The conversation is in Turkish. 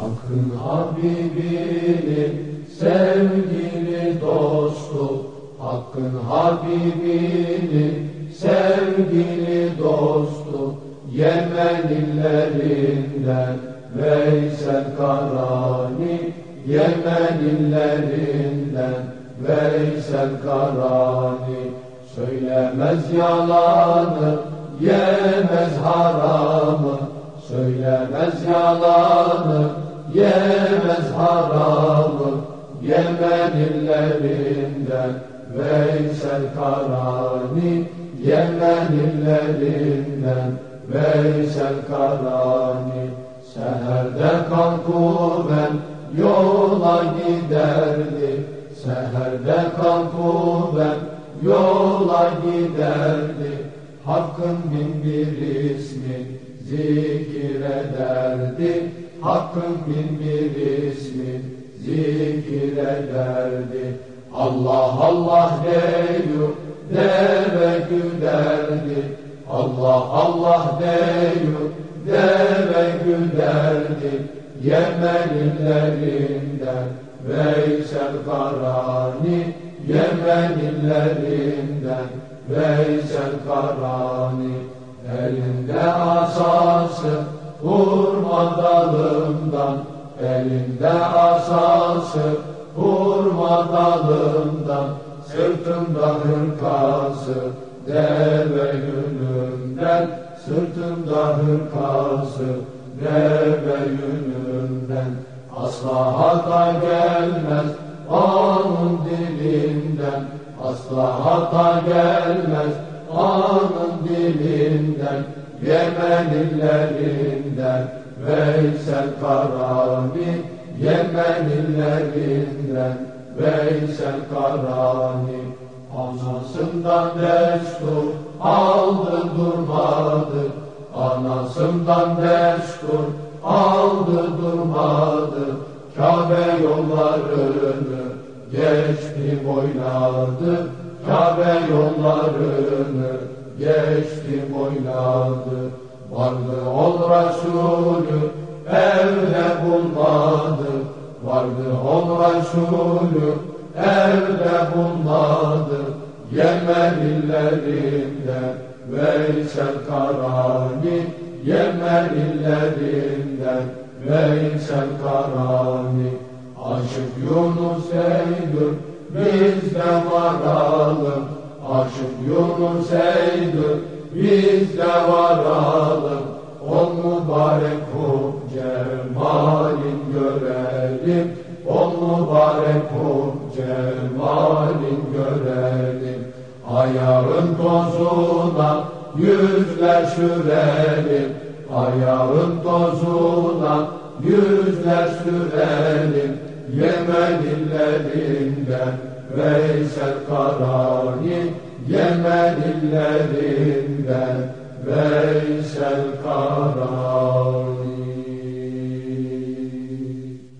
Hakkın Habibinin sevgili dostu. Hakkın Habibinin sevgili dostu. Yemen illerinden Veysel Karani Yemen illerinden Veysel Karani. Söylemez yalanı Yemez haramı. Söylemez yalanı Yemez haramı Yemen illerinden Veysel Karani Yemen illerinden Veysel Karani. Seherde kalkumen yola giderdi Seherde kalkumen yola giderdi Hakkın bin bir ismi zikrederdi Hakkın bin bir ismi zikrederdi Allah Allah deyur deve güderdi. Allah Allah deyur deve güderdi. Yemen illerinden Veysel Karani Yemen illerinden Veysel Karani. Elinde asası hurma dalından Elinde asası hurma dalından Sırtımda hırkası deve yününden Sırtımda hırkası deve yününden Asla hata gelmez. Anın dilinden Asla hata gelmez anın dilinden Yemen illerinden Veysel Karani Yemen illerinden Veysel Karani. Anasından destur aldı durmadı Anasından destur aldı durmadı. Kabe yollarını geçti boyladı Kabe yollarını geçti boyladı Vardı ol Resulü evde bulmadı. Vardı ol Resulü evde bulmadı. Yemen illerinden Veysel Karani Yemen illerinden Veysel Karani. Aşık Yunus Eylül bizde varalım Aşık Yunus Eylül bizde varalım O mübarek kul cemalin görelim. O mübarek kul cemalin görelim. Ayağın tozuna yüzler sürelim. Ayağın tozuna yüzler sürelim Yemen illerinden Veysel Karani Yemen illerinden Veysel Karani